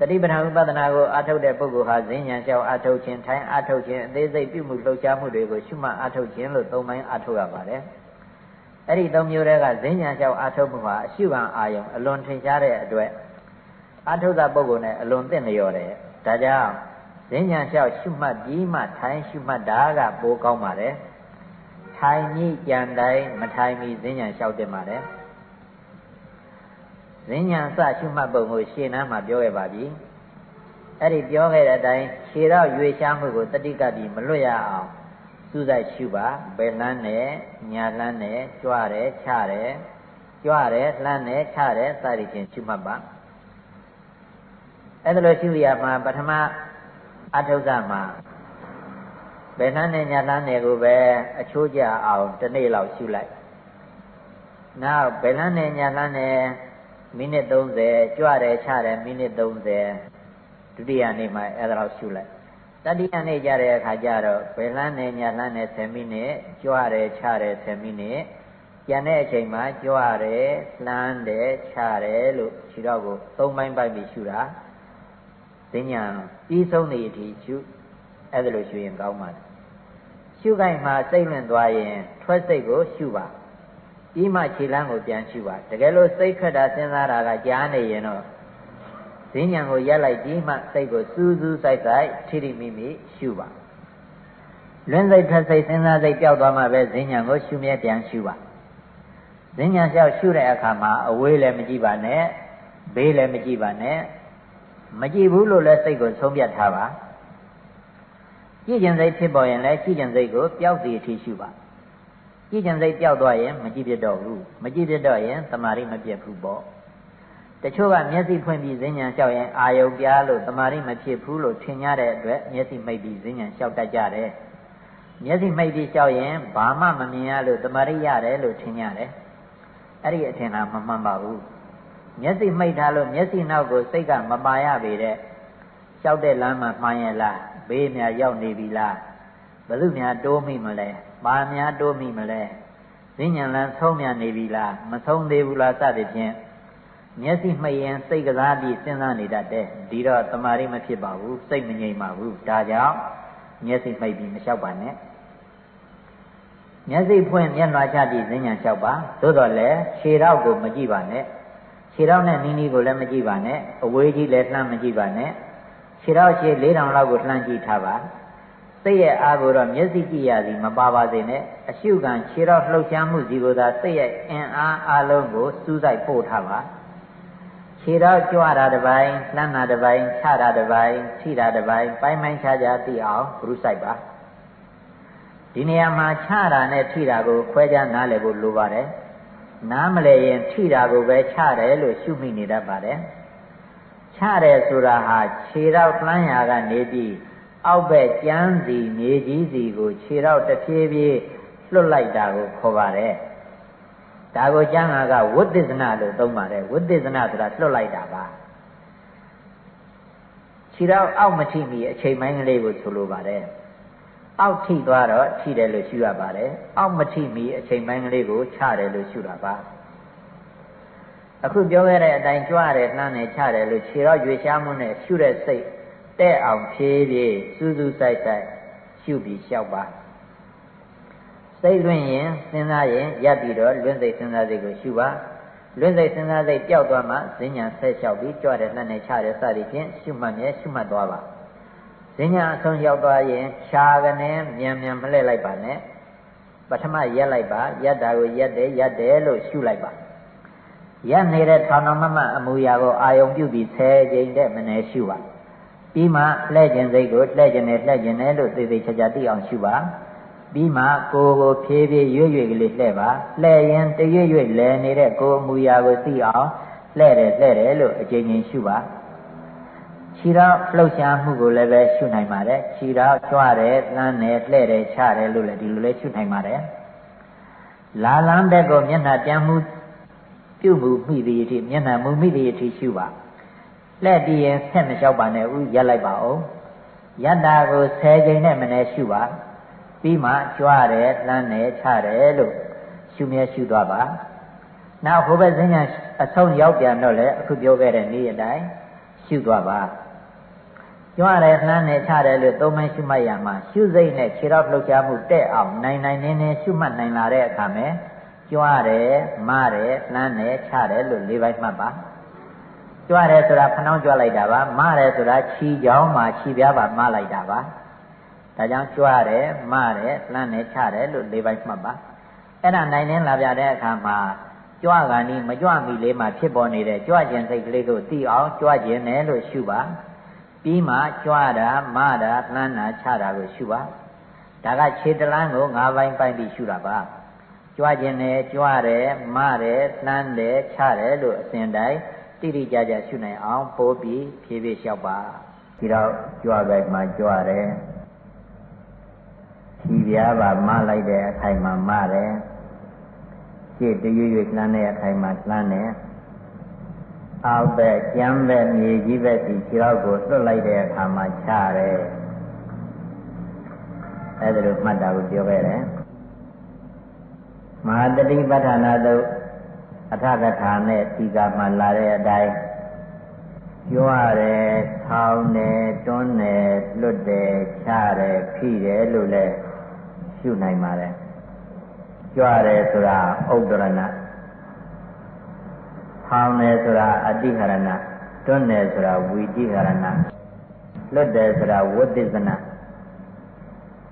တတိပဌာန်ဥပဒနာကိုအာထုတ်တဲ့ပုဂ္ဂိုလ်ဟာဈဉ္ဉံလျှောက်အာထုတ်ခြင်းထိုင်အာထုတ်ခြင်းအသေးစိတ်ပြုမှုလှုပ်ရှားမှုတွေကိုရှုမှတ်အာထုတ်ခြင်းလို့သုံးပိုင်းအာထုတ်ရပါတယ်အဲ့ဒီသုံးမျိုးတွေကဈဉ္ဉံလျှောက်အာထုတ်မှုဟာအရှုခံအာယုံအလွန်ထင်ရှားတဲ့အတွက်အာထုတ်တာပုဂ္ဂိုလ်နဲ့အလွန်သင့်လျော်တယ်ဒါကြောင့်ဈဉ္ညာလျှောက်ရှုမှတ်ပြီးမှထိုင်ရှုမှတ်တာကပိုကောင်းပါတယ်ထိုင်မိကြံတိုင်းမထိုင်မီဈဉ္ညာလျှောက်တင်ပါတယ်ဈ ဉ္ညာစရှုမှတ်ပုံကိုရှင်းနားမှာပြောခဲ့ပါပြီအဲ့ဒီပြောခဲ့တဲ့အတိုင်းခြေတော့ရွေရှားမှုကိုတတိကတိမလွတ်ရအောင်စူးစိုက်ရှုပါဘယ်လှမ်းနဲ့ညာလှမ်းနဲ့ကြွားတယ်ချတယ်ကြွားတယ်လှမ်းတယ်ချတယ်စသည်ဖြင့်ရှုမှတ်ပါအဲ့ဒါလိုရှုရမှာပထမအထုဇမှာဘယ်နှမ်းနဲ့ညာနှမ်းတွေကိုပဲအချိုးကျအောင်တစ်နေ့လောက်ရှုလိုက်နောက်ဘယ်နှမ်းနဲ့ညာနှမ်းနဲ့ မိနစ်30ကြွတယ်ချတယ်မိနစ်30ဒုတိယနေ့မှာအဲ့ဒါလောက်ရှုလိုက်တတိယနေ့ကြတဲ့အခါကျတော့ဘယ်လှမ်းနဲ့ညာလှမ်းနဲ့10မိနစ်ကြွတယ်ချတယ်10မိနစ်ကျန်တဲ့အချိန်မှာကြွတယ်လှမ်းတယ်ချတယ်လို့ခြေတော့ကို၃ပိုင်းပိုက်ပြီးရှုတာဈဉ္ညာပြီးဆုံးနေအထိရှုအဲ့ဒါလို့ရှုရင်ကောင်းပါတယ်ရှုခိုင်မှာစိတ်လွင့်သွားရင်ထွက်စိတ်ကိုရှုပါ ပြီးမှခြေလမ်းကိုပြန်ရှုပါတကယ်လို့စိတ်ခက်တာစဉ်းစားတာကကြားနေရင်တော့ဈဉ္ညာကိုရက်လိုက်ပြီးမှစိတ်ကိုစူးစူးဆိုင်ဆိုင်ထိထိမိမိရှုပါလွင်စိတ်ထွက်စိတ်စဉ်းစားစိတ်ပျောက်သွားမှပဲဈဉ္ညာကိုရှုမြဲပြန်ရှုပါဈဉ္ညာလျှောက်ရှုတဲ့အခါမှာအဝေးလည်းမကြည့်ပါနဲ့ဘေးလည်းမကြည့်ပါနဲ့မကြည့်ဘူးလို့လည်းစိတ်ကိုဆုံးဖြတ်ထားပါကြည့်ကျင်စိတ်ဖြစ်ပေါ်ရင်လည်းကြည့်ကျင်စိတ်ကိုပျောက်စီအထိရှုပါ ကြည့်ကျင်စိတ်ပျောက်သွားရင်မကြည့်ပြတော့ဘူးမကြည့်ပြတော့ရင်တမာရီမပြတ်ဘူးပေါ့တချို့ကမျက်စိဖွင့်ပြီးဈဉ္ဉံလျှောက်ရင်အာယုံပြားလို့တမာရီမဖြစ်ဘူးလို့ထင်ကြတဲ့အတွက်မျက်စိမိတ်ပြီးဈဉ္ဉံလျှောက်တတ်ကြတယ်မျက်စိမိတ်ပြီးလျှောက်ရင်ဘာမှမမြင်ရလို့တမာရီရတယ်လို့ထင်ကြတယ်အဲ့ဒီအထင်ကမမှန်ပါဘူးမျက်စိမှိတ်ထားလို့မျက်စိနောက်ကိုစိတ်ကမပါရပေတဲ့လျှောက်တဲ့လမ်းမှာမှန်ရဲ့လားဘေးများရောက်နေပြီလားဘယ်သူများတိုးမိမလဲ ပါများတိုးမိမလဲဈဉ္ဉံလန်းဆုံးမြနေပြီလားမဆုံးသေးဘူးလားစသဖြင့်မျက်စိမှိတ်ရင်စိတ်ကစားပြီးစဉ်းစားနေတတ်တယ်ဒီတော့တမာရီမဖြစ်ပါဘူးစိတ်မငြိမ်ပါဘူးဒါကြောင့်မျက်စိမှိတ်ပြီးမလျှောက်ပါနဲ့မျက်စိဖွင့်မျက်နှာချကြည့်ဈဉ္ဉံလျှောက်ပါသို့တော်လည်းခြေထောက်ကိုမကြည့်ပါနဲ့ခြေထောက်နဲ့နီးနီးကိုလည်းမကြည့်ပါနဲ့အဝေးကြီးလည်းလှမ်းမကြည့်ပါနဲ့ခြေထောက်ရှည်၄000လောက်ကိုလှမ်းကြည့်ထားပါ စိတ်ရဲ့အားကိုတော့မျက်စိကြည့်ရစီမပါပါစေနဲ့အရှုခံခြေထောက်လှုပ်ရှားမှုစီကိုသာစိတ်ရဲ့အင်အားအလုံးကိုစူးစိုက်ပို့ထားပါခြေထောက်ကြွတာတစ်ပိုင်းလှမ်းတာတစ်ပိုင်းချတာတစ်ပိုင်းထိတာတစ်ပိုင်းပိုင်းပိုင်းခြားခြားသိအောင်ဂရုစိုက်ပါဒီနေရာမှာချတာနဲ့ထိတာကိုခွဲခြားနားလည်ဖို့လိုပါတယ်နားမလဲရင်ထိတာကိုပဲချတယ်လို့ရှုမိနေတတ်ပါတယ်ချတယ်ဆိုတာဟာခြေတော့လှမ်းရာကနေပြီး အောက်ဘက်ကျမ်းစီမြေကြီးစီကိုခြေတော့တဖြည်းဖြည်းလွတ်လိုက်တာကိုခေါ်ပါတယ်ဒါကိုကျမ်းဂါကဝိသစ္စနာလို့သုံးပါတယ်ဝိသစ္စနာဆိုတာလွတ်လိုက်တာပါခြေတော့အောက်မထိမီအချိန်ပိုင်းကလေးကိုဆိုလိုပါတယ်အောက်ထိသွားတော့ထိတယ်လို့ရှုရပါတယ်အောက်မထိမီအချိန်ပိုင်းကလေးကိုချတယ်လို့ရှုတာပါအခုပြောခဲ့တဲ့အတိုင်းကြွရတယ်နှမ်းတယ်ချတယ်လို့ခြေတော့ရွေရှားမှုနဲ့ရှုတဲ့စိတ် တဲ့အောင်ဖြည်းဖြည်းစူးစူးဆိုင်ဆိုင်ရှုပြီးလျှောက်ပါစိတ်လွင့်ရင်စဉ်းစားရင်ရပ်ပြီးတော့လွင့်စိတ်စဉ်းစားစိတ်ကိုရှုပါလွင့်စိတ်စဉ်းစားစိတ်ပျောက်သွားမှဈဉ္ညာဆက်လျှောက်ပြီးကြွတယ်နှမ်းတယ်ချတယ်စသည်ဖြင့်ရှုမှတ်မြဲရှုမှတ်သွားပါဈဉ္ညာအဆုံးရောက်သွားရင်ရှားကနေမြန်မြန်မလှည့်လိုက်ပါနဲ့ပထမရက်လိုက်ပါရက်တာကိုရက်တယ်ရက်တယ်လို့ရှုလိုက်ပါရက်နေတဲ့ထောင်တော်မမအမူအရာကိုအာယုံပြုပြီး10ကြိမ်တဲ့မနေရှုပါ ပြီးမှလှည့်ခြင်းစိတ်ကိုလှည့်ခြင်းနဲ့လှည့်ခြင်းနဲ့လို့သိသိချာချာသိအောင်ရှုပါပြီးမှကိုယ်ကိုဖြည်းဖြည်းရွေ့ရွေ့ကလေးလှည့်ပါလှည့်ရင်တရွေ့ရွေ့လဲနေတဲ့ကိုယ်အမူအရာကိုသိအောင်လှည့်တယ်လှည့်တယ်လို့အကြိမ်ကြိမ်ရှုပါခြေတော်လှုပ်ရှားမှုကိုလည်းပဲရှုနိုင်ပါတယ်ခြေတော်ကြွတယ်လှမ်းတယ်လှဲ့တယ်ချတယ်လို့လည်းဒီလိုလည်းရှုနိုင်ပါတယ်လာလန်းတဲ့ကိုမျက်နှာပြန်မှုပြုမှုမိသည်အထိမျက်နှာမူမိသည်အထိရှုပါ လှဲ့ပြီးရင်ဆက်မလျှောက်ပါနဲ့ဦးရက်လိုက်ပါဦးယတ္တာကို10ချိန်နဲ့မနဲ့ရှုပါပြီးမှကြွတယ်လှမ်းတယ်ချတယ်လို့ရှုမြဲရှုသွားပါနောက်ဟိုဘက်ဈဉ္ညာအဆုံးရောက်ပြန်တော့လေအခုပြောခဲ့တဲ့နေ့အတိုင်းရှုသွားပါကြွရဲလှမ်းနေချတယ်လို့သုံးပိုင်းရှုမှတ်ရမှာရှုစိတ်နဲ့ခြေတော့လှုပ်ရှားမှုတက်အောင်နိုင်နိုင်နေနေရှုမှတ်နိုင်လာတဲ့အခါမှာကြွတယ်မတယ်လှမ်းတယ်ချတယ်လို့၄ပိုင်းမှတ်ပါ ကြွတယ်ဆိုတာဖနှောင်းကြွလိုက်တာပါမတယ်ဆိုတာခြီချောင်းမှာခြီပြားပါမလိုက်တာပါဒါကြောင့်ကြွတယ်မတယ်လှမ်းတယ်ချတယ်လို့၄ပိုင်းမှတ်ပါအဲ့ဒါနိုင်နေလာပြတဲ့အခါမှာကြွကဏီမကြွမီလေးမှာဖြစ်ပေါ်နေတဲ့ကြွခြင်းစိတ်ကလေးကိုသိအောင်ကြွခြင်းနဲ့လို့ရှုပါပြီးမှကြွတာမတာလှမ်းတာချတာကိုရှုပါဒါကခြေတလန်းကို၅ပိုင်းပိုင်းပြီးရှုတာပါကြွခြင်းနဲ့ကြွတယ်မတယ်လှမ်းတယ်ချတယ်လို့အစဉ်တိုင်း တိတိကျကျရှုနိုင်အောင်ပိုးပြီးဖြည်းဖြည်းလျှောက်ပါဒီတော့ကြွပဲမှကြွတယ်ဖြီးပြားပါမလိုက်တဲ့အခိုင်မှာမတယ်ရှေ့တရွရွလှမ်းတဲ့အခိုင်မှာလှမ်းတယ်အောက်ဘက်ကျမ်းဘက်မြေကြီးဘက်စီခြေောက်ကိုလွတ်လိုက်တဲ့အခါမှာချတယ်အဲဒါလိုမှတ်တာကိုပြောခဲ့တယ်မဟာတတိပဋ္ဌာနာသု အထကထာနဲ့ဒီကမှလာတဲ့အတိုင်းပြောရတယ်ထောင်းတယ်တွန်းတယ်လွတ်တယ်ချတယ်ဖိတယ်လို့လည်းရှုနိုင်ပါတယ်ကြွတယ်ဆိုတာဥဒ္ဒရဏထောင်းတယ်ဆိုတာအတိဟရဏတွန်းတယ်ဆိုတာဝီတိဟရဏလွတ်တယ်ဆိုတာဝဋ္သစ္စန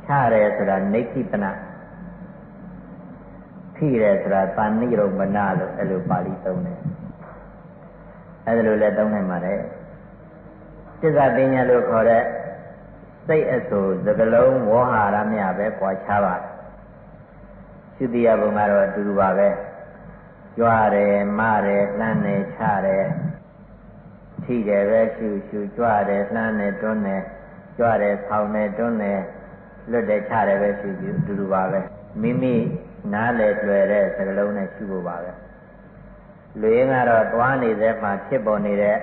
ချတယ်ဆိုတာနေခိပန ဖိတယ်ဆိုတာသန္နိရုံမနာလို့အဲ့လိုပါဠိသုံးတယ်အဲ့လိုလည်းသုံးနိုင်ပါတယ်သစ္စာပညာလို့ခေါ်တဲ့စိတ်အဆူသကလုံးဝေါဟာရမြပဲပွားချပါရှုတိယဘုံကတော့အတူတူပါပဲကြွားတယ်မတယ်လှမ်းတယ်ချတယ်ထိတယ်ပဲရှုရှုကြွားတယ်လှမ်းတယ်တွန်းတယ်ကြွားတယ်ဖောင်းတယ်တွန်းတယ်လွတ်တယ်ချတယ်ပဲရှုရှုအတူတူပါပဲမိမိ နားလေတွေ့တဲ့စကလုံးနဲ့ရှုဖို့ပါပဲလူရင်းကတော့သွားနေတဲ့မှာဖြစ်ပေါ်နေတဲ့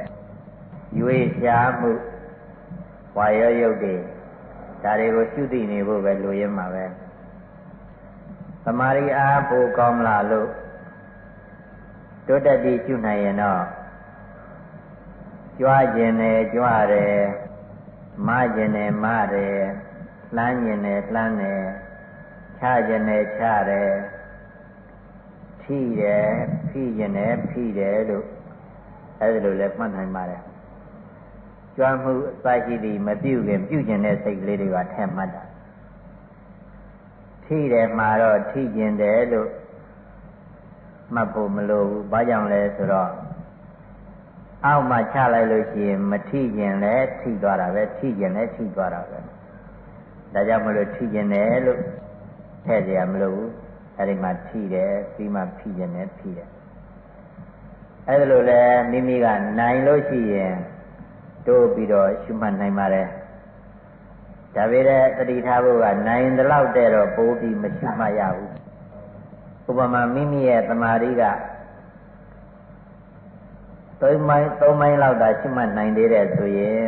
ရွေးရှားမှုဝါရောရုပ်တွေဒါတွေကိုရှုသိနေဖို့ပဲလူရင်းမှာပဲသမာဓိအားပိုကောင်းလာလို့တိုးတက်ပြီးရှုနိုင်ရင်တော့ကြွားခြင်းနဲ့ကြွားတယ်မခြင်းနဲ့မတယ်လှမ်းခြင်းနဲ့လှမ်းတယ် ချခြင်းနဲ့ချတယ်ထိတယ်ဖိခြင်းနဲ့ဖိတယ်လို့အဲဒီလိုလည်းမှတ်နိုင်ပါတယ်ကြွားမှုအစရှိသည်မပြုခင်ပြုခြင်းတဲ့စိတ်ကလေးတွေကထက်မှတ်တာထိတယ်မှာတော့ထိခြင်းတယ်လို့မှတ်ဖို့မလိုဘူးဘာကြောင့်လဲဆိုတော့အောက်မှာချလိုက်လို့ရှိရင်မထိခြင်းလည်းထိသွားတာပဲထိခြင်းလည်းထိသွားတာပဲဒါကြောင့်မလို့ထိခြင်းတယ်လို့ ထည့်ကြရမလို့အဲ့ဒီမှာထိတယ်ပြီးမှဖိခြင်းနဲ့ဖိတယ်အဲ့ဒါလို့လည်းမိမိကနိုင်လို့ရှိရင်တိုးပြီးတော့ရှုမှတ်နိုင်ပါတယ်ဒါပေမဲ့တတိထားဖို့ကနိုင်တဲ့လောက်တဲ့တော့ပိုးပြီးမရှုမှတ်ရဘူးဥပမာမိမိရဲ့တမာရီကသုံးမိုင်းသုံးမိုင်းလောက်သာရှုမှတ်နိုင်သေးတယ်ဆိုရင်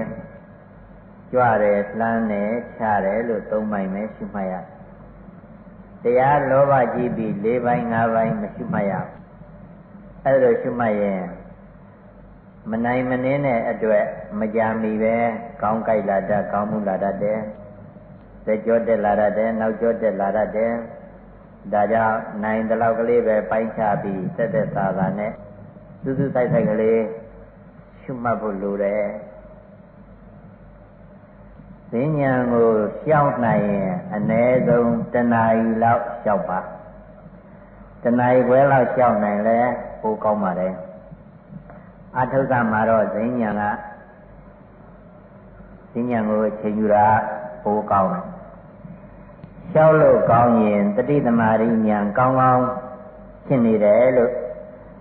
ကြွတယ်လှမ်းတယ်ချတယ်လို့သုံးမိုင်းပဲရှုမှတ်ရ တရားလောဘကြီးပြီး၄ပိုင်း၅ပိုင်းမရှုမှတ်ရဘူးအဲလိုရှုမှတ်ရင်မနိုင်မနှင်းတဲ့အတွက်မကြာမီပဲကောင်းကြိုက်လာတတ်ကောင်းမှုလာတတ်တယ်။သက်ကြောတက်လာတတ်တယ်နောက်ကျောတက်လာတတ်တယ်။ဒါကြောင့်နိုင်တလောက်ကလေးပဲပိုင်းခြားပြီးတက်တက်သာသာနဲ့စူးစူးတိုက်တိုက်ကလေးရှုမှတ်ဖို့လိုတယ်။ ဈဉ္ဉံကိုရှောက်နိုင်ရင်အ ਨੇ ဆုံးတဏှာကြီးလောက်ရှောက်ပါ။တဏှာကြီးခွဲလောက်ရှောက်နိုင်လဲပိုကောင်းပါတယ်။အထုကမှာတော့ဇိညာကဇိညာကိုချိန်ယူတာပိုကောင်းတယ်။ရှောက်လို့ကောင်းရင်တတိသမารိညာကောင်းကောင်းဖြစ်နေတယ်လို့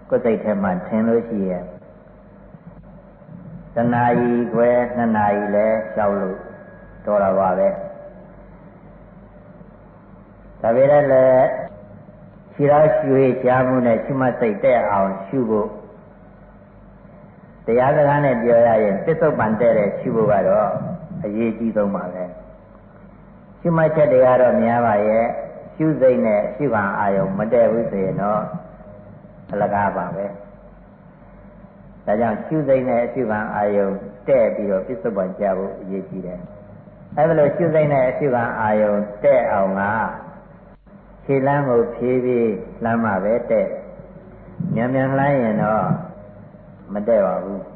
ကိုယ်စိတ်ထဲမှာထင်လို့ရှိရဲ့တဏှာကြီးခွဲနှစ်နာရီလဲရှောက်လို့ တော်တာပါပဲဒါပေမဲ့လည်းခြေတော်ရွှေချားမှုနဲ့ရှိမှစိတ်တဲ့အောင်ရှုဖို့တရားစကားနဲ့ပြောရရင်ပစ္စုပန်တဲ့တဲ့ရှုဖို့ကတော့အရေးကြီးဆုံးပါပဲရှုမှတ်ချက်တွေကတော့များပါရဲ့ရှုစိတ်နဲ့ရှုခံအာယုံမတည့်ဘူးဆိုရင်တော့အလကားပါပဲဒါကြောင့်ရှုစိတ်နဲ့အရှုခံအာယုံတဲ့ပြီးတော့ပြစ္ဆုတ်ပံကြဖို့အရေးကြီးတယ် အဲဒါလို့ရှုစိတ်နဲ့အရှုခံအာယုံတဲ့အောင်ကခြေလမ်းကိုဖြည်းဖြည်းလှမ်းမှပဲတဲ့မြန်မြန်လှမ်းရင်တော့မတဲ့ပါဘူး။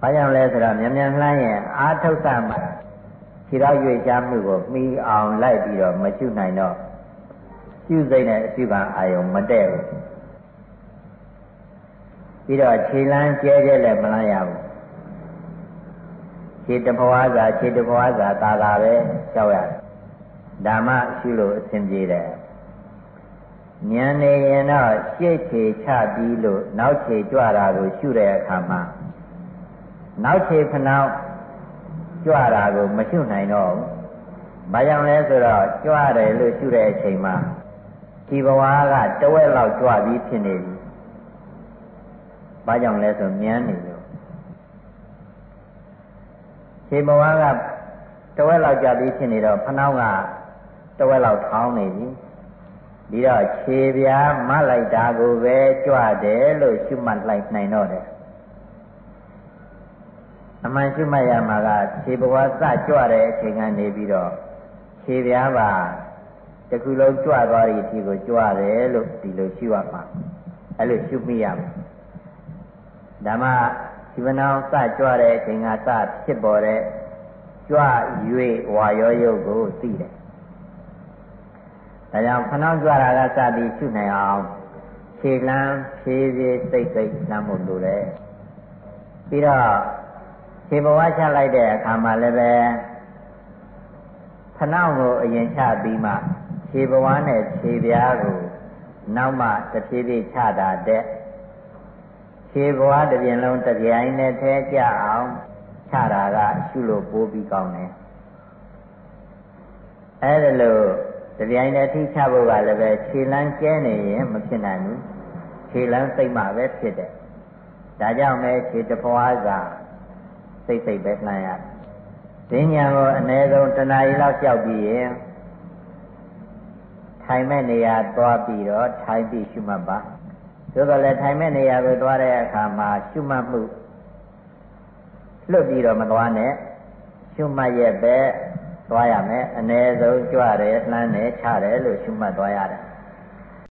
ဘာကြောင့်လဲဆိုတော့မြန်မြန်လှမ်းရင်အာထုတ်သမှာခြေတော့ရွေ့ချမှုကိုမှီအောင်လိုက်ပြီးတော့မရှုနိုင်တော့ရှုစိတ်နဲ့အရှုခံအာယုံမတဲ့ဘူး။ပြီးတော့ခြေလမ်းကျဲကျဲလည်းမလန်းရဘူး။ ခြေတဘဝစာခြေတဘဝစာသာသာပဲကြောက်ရတယ်။ဓမ္မရှုလို့အဆင်ပြေတယ်။ဉာဏ်နေရင်တော့ရှေ့ခြေချပြီးလို့နောက်ခြေကြွတာကိုရှုတဲ့အခါမှာနောက်ခြေခနောက်ကြွတာကိုမရှုနိုင်တော့ဘူး။ဘာကြောင့်လဲဆိုတော့ကြွတယ်လို့ရှုတဲ့အချိန်မှာဒီဘဝကတဝက်လောက်ကြွပြီးဖြစ်နေပြီ။ဘာကြောင့်လဲဆိုမြန်းနေလို့ ဒီဘဝကတဝက်လောက်ကြပြီးဖြစ်နေတော့ဖနှောင်းကတဝက်လောက်ထောင်းနေပြီ။ပြီးတော့ခြေပြားမလိုက်တာကိုပဲကြွတယ်လို့ရှုမှတ်လိုက်နိုင်တော့တယ်အမှန်ရှုမှတ်ရမှာကခြေဘဝစကြွတဲ့အချိန်ကနေပြီးတော့ခြေပြားပါတခုလုံးကြွသွားတဲ့အချိန်ကိုကြွတယ်လို့ဒီလိုရှုရမှာအဲ့လိုရှုမိရမှာဓမ္မ ဒီမနောစကြွတဲ့အချိန်ကစဖြစ်ပေါ်တဲ့ကြွ၍ဝါရောယုတ်ကိုသိတယ်ဒါကြောင့်ခဏကြွတာကစပြီးရှုနိုင်အောင်ခြေလမ်းဖြည်းဖြည်းစိတ်စိတ်လမ်းဖို့လိုတယ်ပြီးတော့ခြေဘဝချလိုက်တဲ့အခါမှာလည်းပဲခဏကိုအရင်ချပြီးမှခြေဘဝနဲ့ခြေပြားကိုနောက်မှတဖြည်းဖြည်းချတာတဲ့ ခြေဘဝတစ်ပြင်လုံးတစ်ပြိုင်နဲ့ထဲကြအောင်ချတာကရှုလို့ပိုးပြီးကောင်းတယ်အဲဒါလို့တပြိုင်တည်းထိချဖို့ကလည်းပဲခြေလန်းကျဲနေရင်မဖြစ်နိုင်ဘူးခြေလန်းစိတ်မှပဲဖြစ်တယ်ဒါကြောင့်ပဲခြေတပွားစာစိတ်စိတ်ပဲလှမ်းရတယ်ဈဉ္ညာကိုအ ਨੇ ဆုံးတဏှာကြီးလောက်လျှောက်ပြီးရင်ထိုင်မဲ့နေရာသွားပြီးတော့ထိုင်ပြီးရှုမှတ်ပါ သို့တော်လည်းထိုင်မဲ့နေရာကိုသွားတဲ့အခါမှာရှုမှတ်မှုလွတ်ပြီးတော့မသွားနဲ့ရှုမှတ်ရဲ့ပဲသွားရမယ်အ ਨੇ ဆုံးကြွတယ်လှမ်းတယ်ချတယ်လို့ရှုမှတ်သွားရတယ်